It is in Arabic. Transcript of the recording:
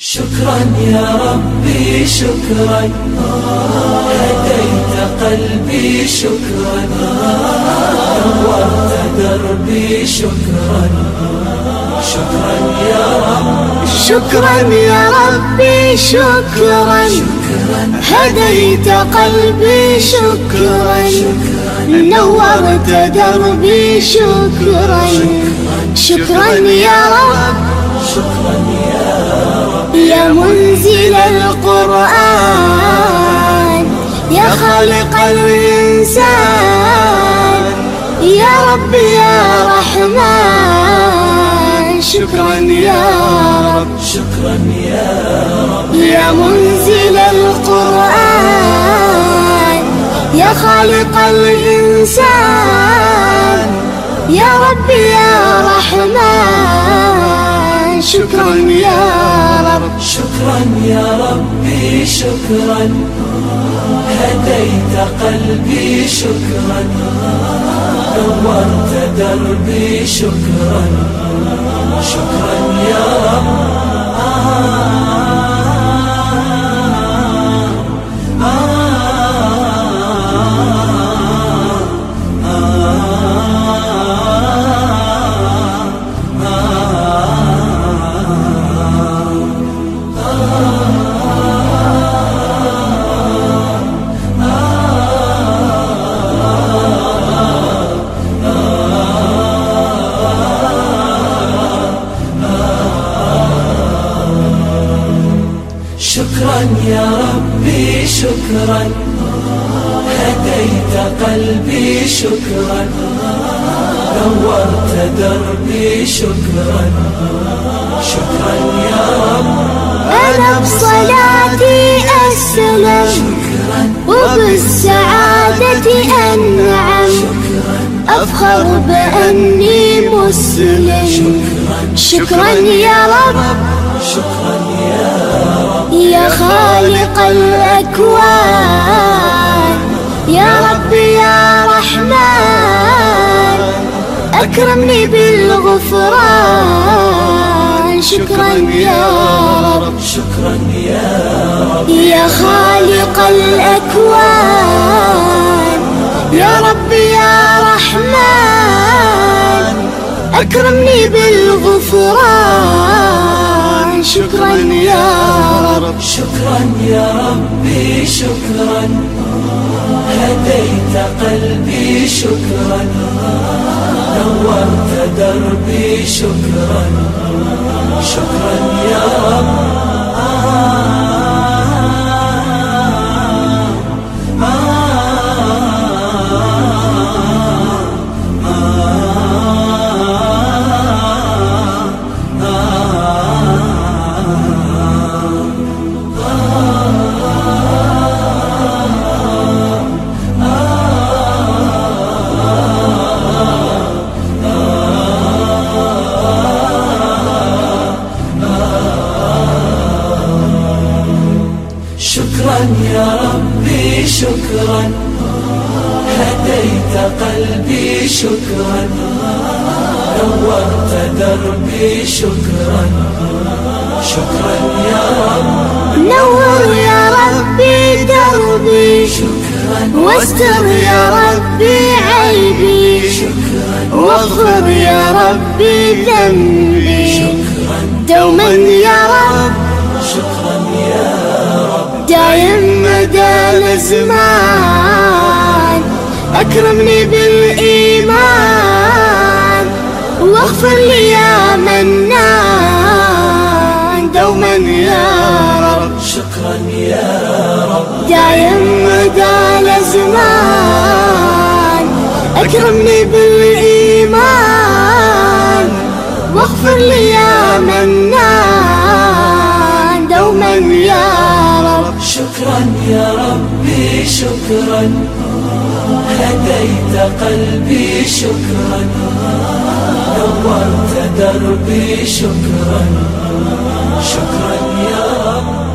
شكرا يا ربي شكرا. هديت قلبي شكرا. نورت دربي شكرا. شكرا يا رب شكرا يا ربي شكرا. هديت قلبي شكرا. نورت دربي شكرا. شكرا. يا رب. شكرا يا رب يا منزل القرآن يا خالق الإنسان يا رب يا رحمن شكرا يا رب شكرا يا رب. يا منزل القرآن يا خالق الإنسان يا رب يا رحمن شكرا يا رب شكرا يا ربي شكرا. هديت قلبي شكرا. نورت دربي شكرا. شكرا. هديت قلبي شكرا. نورت دربي شكرا. شكرا يا رب. أنا بصلاتي أسلم. وبالسعادة أنعم أفخر بأني مسلم. شكرا. يا رب. شكرا يا يا خالق الأكوان. يا رب يا رحمن أكرمني بالغفران. شكرا يا رب. شكرا يا رب يا خالق الأكوان. يا رب يا رحمن أكرمني بالغفران. شكرا يا ربي شكرا. هديت قلبي شكرا. نورت دربي شكرا. شكرا يا رب. يا ربي شكرا. هديت قلبي شكرا. نورت دربي شكرا. شكرا يا رب. نور يا ربي دربي. شكرا. واستر يا ربي عيبي. شكرا. واغفر يا ربي ذنبي. شكرا. دوما يا رب. شكرا يا رب. دايم مدى الازمان أكرمني بالإيمان وأغفر لي يا منان. دوما يا رب. شكرا يا رب. دايم مدى الأزمان. أكرمني بالإيمان وأغفر لي يا منان. دوما يا رب شكرا يا ربي شكرا. هديت قلبي شكرا. نورت دربي شكرا. شكرا يا رب